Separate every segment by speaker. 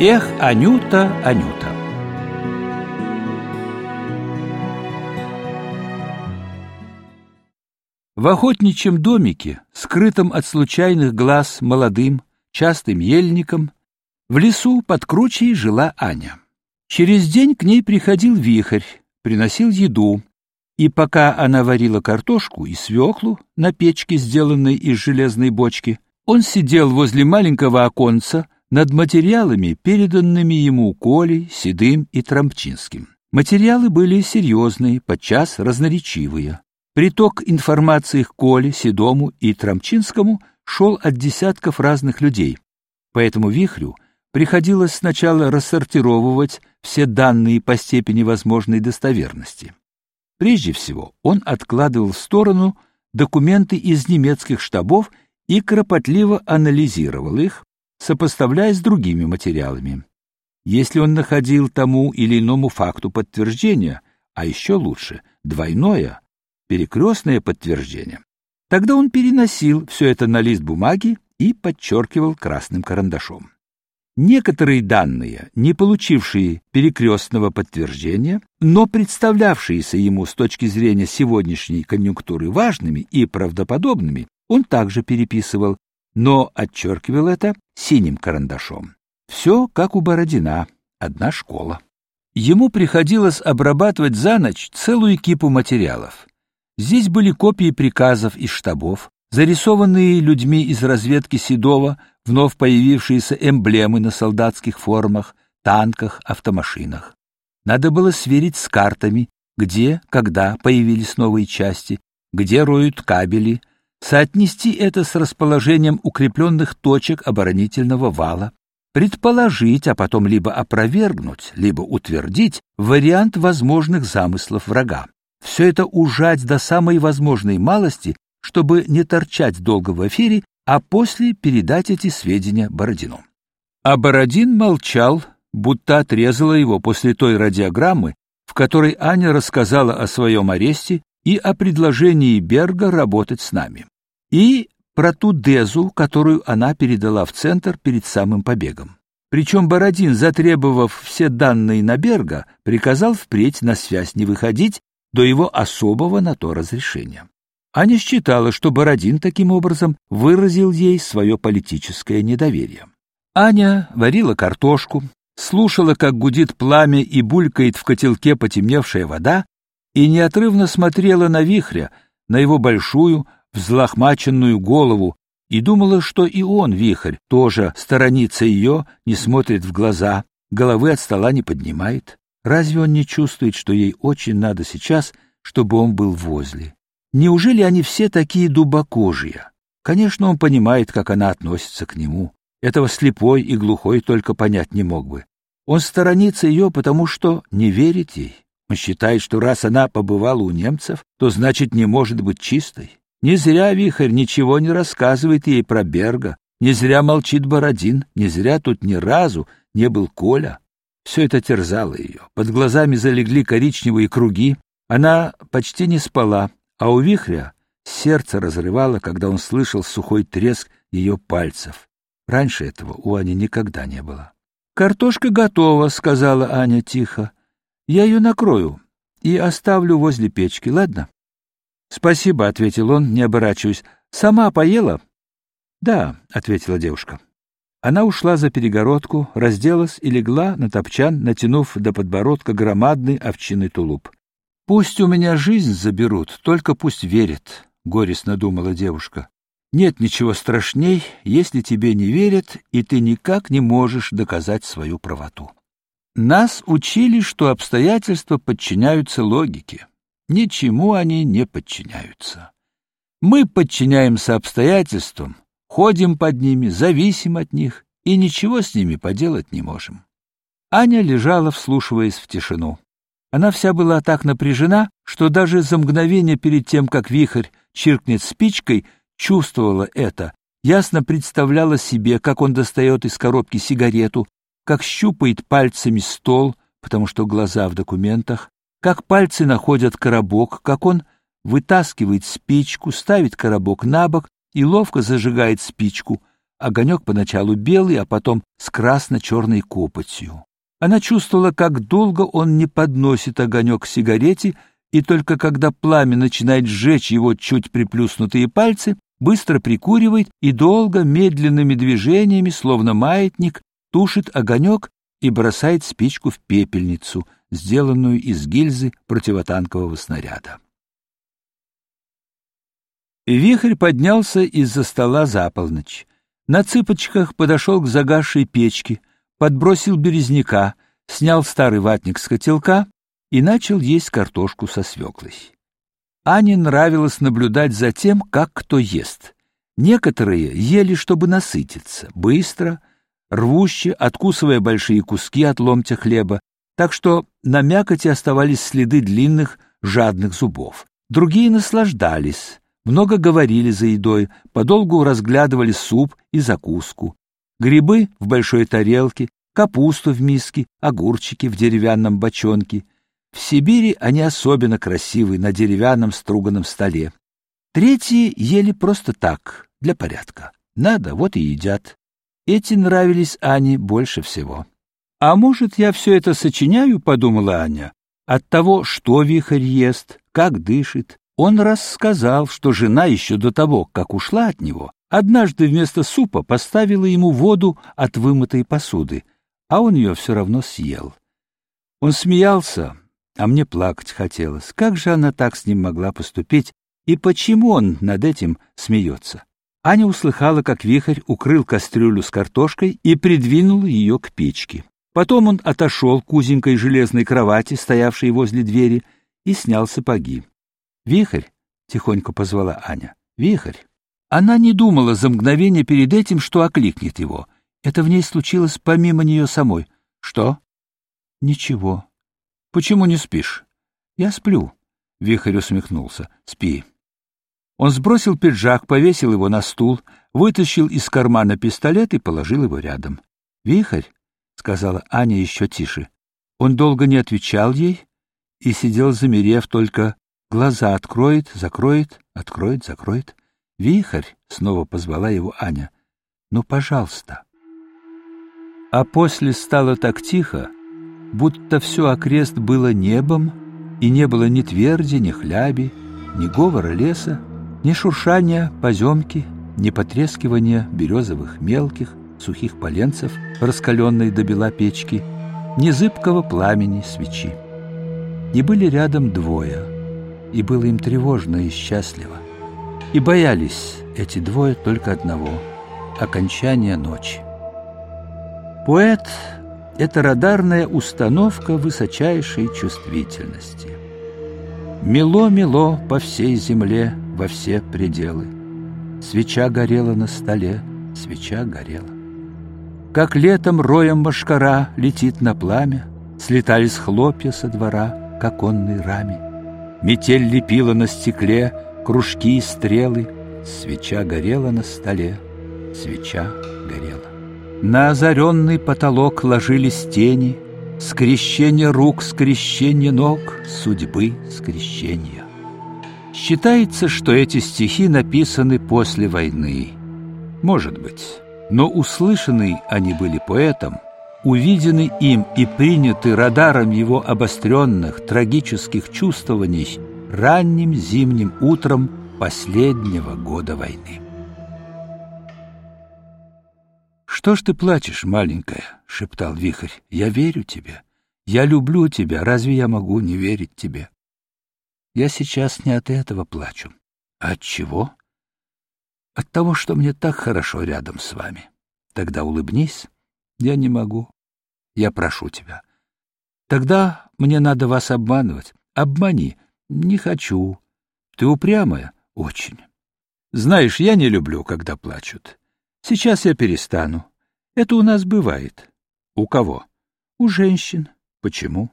Speaker 1: Эх, Анюта, Анюта. В охотничьем домике, скрытом от случайных глаз молодым, частым ельником, в лесу под кручей жила Аня. Через день к ней приходил вихрь, приносил еду, и пока она варила картошку и свеклу на печке, сделанной из железной бочки, он сидел возле маленького оконца над материалами, переданными ему Колей, Седым и Трампчинским. Материалы были серьезные, подчас разноречивые. Приток информации к Коле, Седому и Трамчинскому шел от десятков разных людей. Поэтому Вихрю приходилось сначала рассортировывать все данные по степени возможной достоверности. Прежде всего, он откладывал в сторону документы из немецких штабов и кропотливо анализировал их, сопоставляя с другими материалами. Если он находил тому или иному факту подтверждение, а еще лучше двойное, перекрестное подтверждение, тогда он переносил все это на лист бумаги и подчеркивал красным карандашом. Некоторые данные, не получившие перекрестного подтверждения, но представлявшиеся ему с точки зрения сегодняшней конъюнктуры важными и правдоподобными, он также переписывал, но отчеркивал это синим карандашом. Все как у Бородина, одна школа. Ему приходилось обрабатывать за ночь целую кипу материалов. Здесь были копии приказов из штабов, зарисованные людьми из разведки Седова, вновь появившиеся эмблемы на солдатских формах, танках, автомашинах. Надо было сверить с картами, где, когда появились новые части, где роют кабели, соотнести это с расположением укрепленных точек оборонительного вала, предположить, а потом либо опровергнуть, либо утвердить вариант возможных замыслов врага. Все это ужать до самой возможной малости, чтобы не торчать долго в эфире, а после передать эти сведения Бородину. А Бородин молчал, будто отрезала его после той радиограммы, в которой Аня рассказала о своем аресте и о предложении Берга работать с нами. И про ту Дезу, которую она передала в центр перед самым побегом. Причем Бородин, затребовав все данные на Берга, приказал впредь на связь не выходить до его особого на то разрешения. Аня считала, что Бородин таким образом выразил ей свое политическое недоверие. Аня варила картошку, слушала, как гудит пламя и булькает в котелке потемневшая вода, и неотрывно смотрела на вихря, на его большую, взлохмаченную голову, и думала, что и он, вихрь, тоже сторонится ее, не смотрит в глаза, головы от стола не поднимает. Разве он не чувствует, что ей очень надо сейчас, чтобы он был возле? Неужели они все такие дубокожие? Конечно, он понимает, как она относится к нему. Этого слепой и глухой только понять не мог бы. Он сторонится ее, потому что не верит ей. Он считает, что раз она побывала у немцев, то значит не может быть чистой. Не зря Вихрь ничего не рассказывает ей про Берга, не зря молчит Бородин, не зря тут ни разу не был Коля. Все это терзало ее. Под глазами залегли коричневые круги. Она почти не спала, а у вихря сердце разрывало, когда он слышал сухой треск ее пальцев. Раньше этого у Ани никогда не было. «Картошка готова», — сказала Аня тихо. «Я ее накрою и оставлю возле печки, ладно?» «Спасибо», — ответил он, не оборачиваясь. «Сама поела?» «Да», — ответила девушка. Она ушла за перегородку, разделась и легла на топчан, натянув до подбородка громадный овчинный тулуп. «Пусть у меня жизнь заберут, только пусть верят», — горестно думала девушка. «Нет ничего страшней, если тебе не верят, и ты никак не можешь доказать свою правоту». Нас учили, что обстоятельства подчиняются логике. Ничему они не подчиняются. Мы подчиняемся обстоятельствам, ходим под ними, зависим от них и ничего с ними поделать не можем. Аня лежала, вслушиваясь в тишину. Она вся была так напряжена, что даже за мгновение перед тем, как вихрь чиркнет спичкой, чувствовала это, ясно представляла себе, как он достает из коробки сигарету, как щупает пальцами стол, потому что глаза в документах, как пальцы находят коробок, как он вытаскивает спичку, ставит коробок на бок и ловко зажигает спичку, Огонек поначалу белый, а потом с красно-черной копотью. Она чувствовала, как долго он не подносит огонек к сигарете, и только когда пламя начинает сжечь его чуть приплюснутые пальцы, быстро прикуривает и долго, медленными движениями, словно маятник, тушит огонек и бросает спичку в пепельницу, сделанную из гильзы противотанкового снаряда. Вихрь поднялся из-за стола за полночь. На цыпочках подошел к загасшей печке, подбросил березняка, снял старый ватник с котелка и начал есть картошку со свеклой. Ане нравилось наблюдать за тем, как кто ест. Некоторые ели, чтобы насытиться, быстро, рвуще, откусывая большие куски от ломтя хлеба, так что на мякоти оставались следы длинных, жадных зубов. Другие наслаждались, много говорили за едой, подолгу разглядывали суп и закуску. Грибы в большой тарелке, капусту в миске, огурчики в деревянном бочонке. В Сибири они особенно красивы на деревянном струганном столе. Третьи ели просто так, для порядка. Надо, вот и едят. Эти нравились Ане больше всего. «А может, я все это сочиняю?» — подумала Аня. «От того, что вихрь ест, как дышит. Он рассказал, что жена еще до того, как ушла от него, однажды вместо супа поставила ему воду от вымытой посуды, а он ее все равно съел. Он смеялся, а мне плакать хотелось. Как же она так с ним могла поступить, и почему он над этим смеется? Аня услыхала, как вихрь укрыл кастрюлю с картошкой и придвинул ее к печке. Потом он отошел к узенькой железной кровати, стоявшей возле двери, и снял сапоги. «Вихрь!» — тихонько позвала Аня. «Вихрь!» Она не думала за мгновение перед этим, что окликнет его. Это в ней случилось помимо нее самой. «Что?» «Ничего». «Почему не спишь?» «Я сплю», — Вихрь усмехнулся. «Спи». Он сбросил пиджак, повесил его на стул, вытащил из кармана пистолет и положил его рядом. «Вихрь», — сказала Аня еще тише. Он долго не отвечал ей и сидел, замерев, только глаза откроет, закроет, откроет, закроет. «Вихрь», — снова позвала его Аня, — «ну, пожалуйста». А после стало так тихо, будто все окрест было небом, и не было ни тверди, ни хляби, ни говора леса, ни шуршания поземки, ни потрескивания березовых мелких, сухих поленцев, раскаленной до бела печки, ни зыбкого пламени свечи. И были рядом двое, и было им тревожно и счастливо. И боялись эти двое только одного — окончания ночи. Поэт — это радарная установка высочайшей чувствительности. Мело-мело по всей земле — во все пределы. Свеча горела на столе, свеча горела. Как летом роем машкара летит на пламя, Слетались хлопья со двора к оконной раме. Метель лепила на стекле кружки и стрелы, Свеча горела на столе, свеча горела. На озаренный потолок ложились тени, Скрещение рук, скрещение ног, Судьбы скрещения. Считается, что эти стихи написаны после войны. Может быть, но услышаны они были поэтом, увидены им и приняты радаром его обостренных трагических чувствований ранним зимним утром последнего года войны. «Что ж ты плачешь, маленькая?» — шептал Вихрь. «Я верю тебе. Я люблю тебя. Разве я могу не верить тебе?» Я сейчас не от этого плачу. А от чего? От того, что мне так хорошо рядом с вами. Тогда улыбнись. Я не могу. Я прошу тебя. Тогда мне надо вас обманывать. Обмани. Не хочу. Ты упрямая? Очень. Знаешь, я не люблю, когда плачут. Сейчас я перестану. Это у нас бывает. У кого? У женщин. Почему?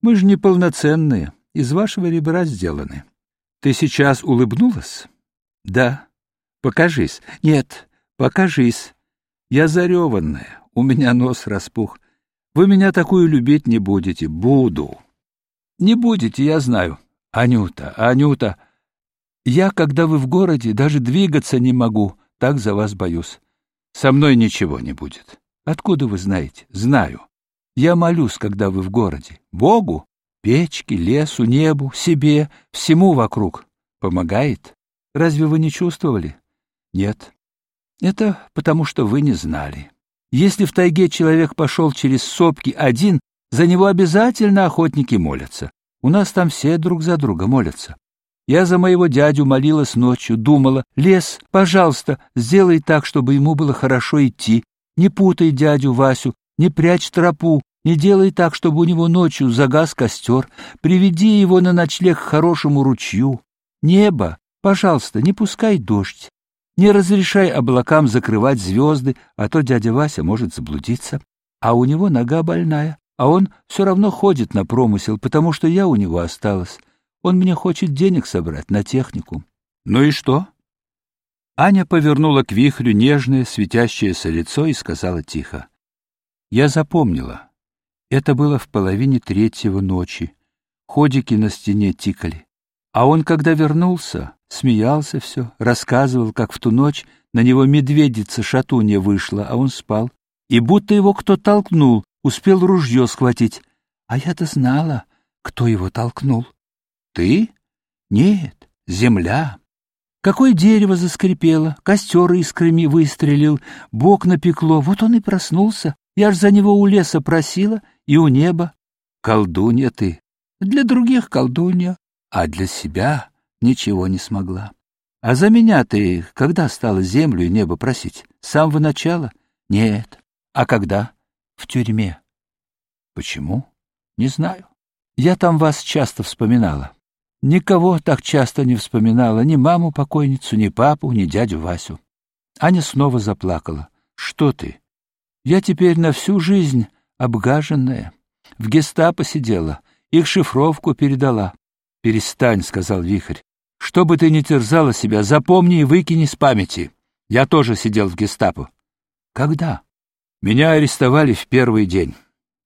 Speaker 1: Мы же неполноценные из вашего ребра сделаны. Ты сейчас улыбнулась? Да. Покажись. Нет, покажись. Я зареванная, у меня нос распух. Вы меня такую любить не будете. Буду. Не будете, я знаю. Анюта, Анюта, я, когда вы в городе, даже двигаться не могу, так за вас боюсь. Со мной ничего не будет. Откуда вы знаете? Знаю. Я молюсь, когда вы в городе. Богу, печке, лесу, небу, себе, всему вокруг. Помогает? Разве вы не чувствовали? Нет. Это потому, что вы не знали. Если в тайге человек пошел через сопки один, за него обязательно охотники молятся. У нас там все друг за друга молятся. Я за моего дядю молилась ночью, думала, лес, пожалуйста, сделай так, чтобы ему было хорошо идти. Не путай дядю Васю, не прячь тропу, не делай так, чтобы у него ночью загас костер. Приведи его на ночлег к хорошему ручью. Небо, пожалуйста, не пускай дождь. Не разрешай облакам закрывать звезды, а то дядя Вася может заблудиться. А у него нога больная, а он все равно ходит на промысел, потому что я у него осталась. Он мне хочет денег собрать на технику. Ну и что? Аня повернула к вихрю нежное, светящееся лицо и сказала тихо. Я запомнила. Это было в половине третьего ночи. Ходики на стене тикали. А он, когда вернулся, смеялся все, рассказывал, как в ту ночь на него медведица-шатунья вышла, а он спал. И будто его кто толкнул, успел ружье схватить. А я-то знала, кто его толкнул. Ты? Нет, земля. Какое дерево заскрипело, костер искрами выстрелил, бог напекло, вот он и проснулся. Я ж за него у леса просила и у неба. Колдунья ты. Для других колдунья, а для себя ничего не смогла. А за меня ты когда стала землю и небо просить? С самого начала? Нет. А когда? В тюрьме. Почему? Не знаю. Я там вас часто вспоминала. Никого так часто не вспоминала, ни маму-покойницу, ни папу, ни дядю Васю. Аня снова заплакала. «Что ты? Я теперь на всю жизнь обгаженная. В гестапо сидела, их шифровку передала». «Перестань», — сказал Вихрь. «Что бы ты ни терзала себя, запомни и выкини с памяти. Я тоже сидел в гестапо». «Когда?» «Меня арестовали в первый день.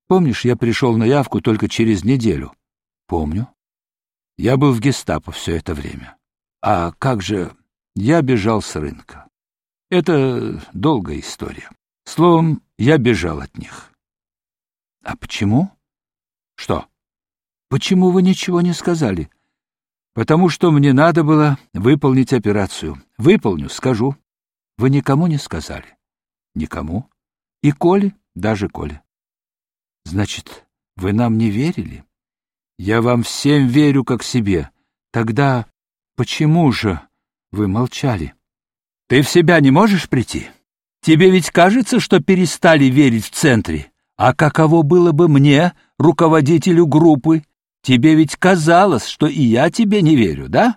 Speaker 1: Помнишь, я пришел на явку только через неделю?» «Помню». Я был в гестапо все это время. А как же я бежал с рынка? Это долгая история. Словом, я бежал от них. А почему? Что? Почему вы ничего не сказали? Потому что мне надо было выполнить операцию. Выполню, скажу. Вы никому не сказали? Никому. И Коле, даже Коле. Значит, вы нам не верили? Я вам всем верю как себе. Тогда почему же вы молчали? Ты в себя не можешь прийти? Тебе ведь кажется, что перестали верить в центре. А каково было бы мне, руководителю группы? Тебе ведь казалось, что и я тебе не верю, да?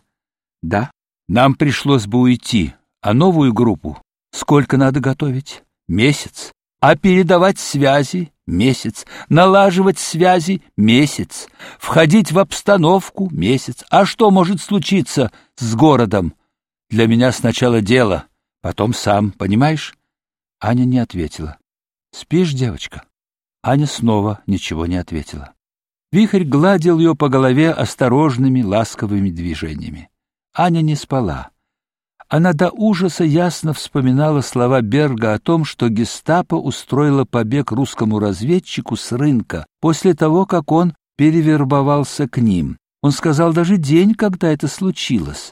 Speaker 1: Да. Нам пришлось бы уйти, а новую группу сколько надо готовить? Месяц. А передавать связи месяц, налаживать связи месяц, входить в обстановку месяц. А что может случиться с городом? Для меня сначала дело, потом сам, понимаешь? Аня не ответила. Спишь, девочка? Аня снова ничего не ответила. Вихрь гладил ее по голове осторожными, ласковыми движениями. Аня не спала. Она до ужаса ясно вспоминала слова Берга о том, что гестапо устроило побег русскому разведчику с рынка после того, как он перевербовался к ним. Он сказал даже день, когда это случилось.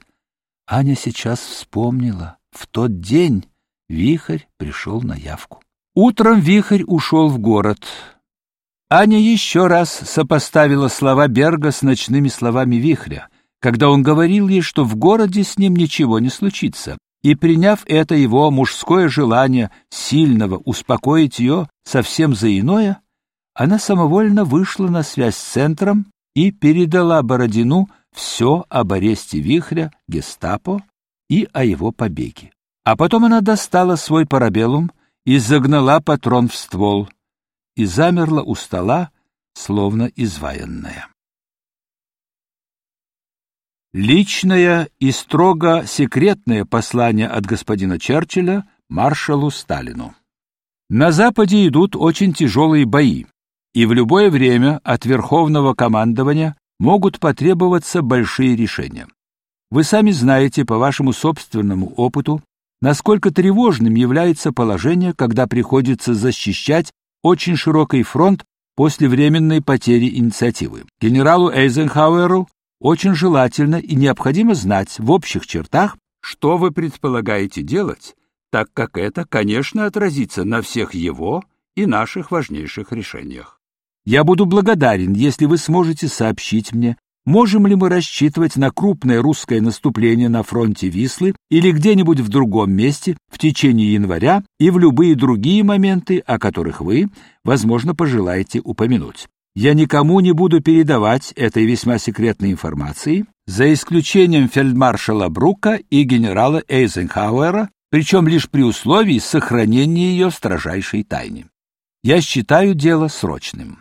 Speaker 1: Аня сейчас вспомнила. В тот день Вихрь пришел на явку. Утром Вихрь ушел в город. Аня еще раз сопоставила слова Берга с ночными словами Вихря когда он говорил ей, что в городе с ним ничего не случится, и, приняв это его мужское желание сильного успокоить ее совсем за иное, она самовольно вышла на связь с центром и передала Бородину все об аресте Вихря, гестапо и о его побеге. А потом она достала свой парабеллум и загнала патрон в ствол, и замерла у стола, словно изваянная. Личное и строго секретное послание от господина Черчилля маршалу Сталину. На Западе идут очень тяжелые бои, и в любое время от Верховного командования могут потребоваться большие решения. Вы сами знаете по вашему собственному опыту, насколько тревожным является положение, когда приходится защищать очень широкий фронт после временной потери инициативы. Генералу Эйзенхауэру очень желательно и необходимо знать в общих чертах, что вы предполагаете делать, так как это, конечно, отразится на всех его и наших важнейших решениях. Я буду благодарен, если вы сможете сообщить мне, можем ли мы рассчитывать на крупное русское наступление на фронте Вислы или где-нибудь в другом месте в течение января и в любые другие моменты, о которых вы, возможно, пожелаете упомянуть. Я никому не буду передавать этой весьма секретной информации, за исключением фельдмаршала Брука и генерала Эйзенхауэра, причем лишь при условии сохранения ее строжайшей тайне. Я считаю дело срочным.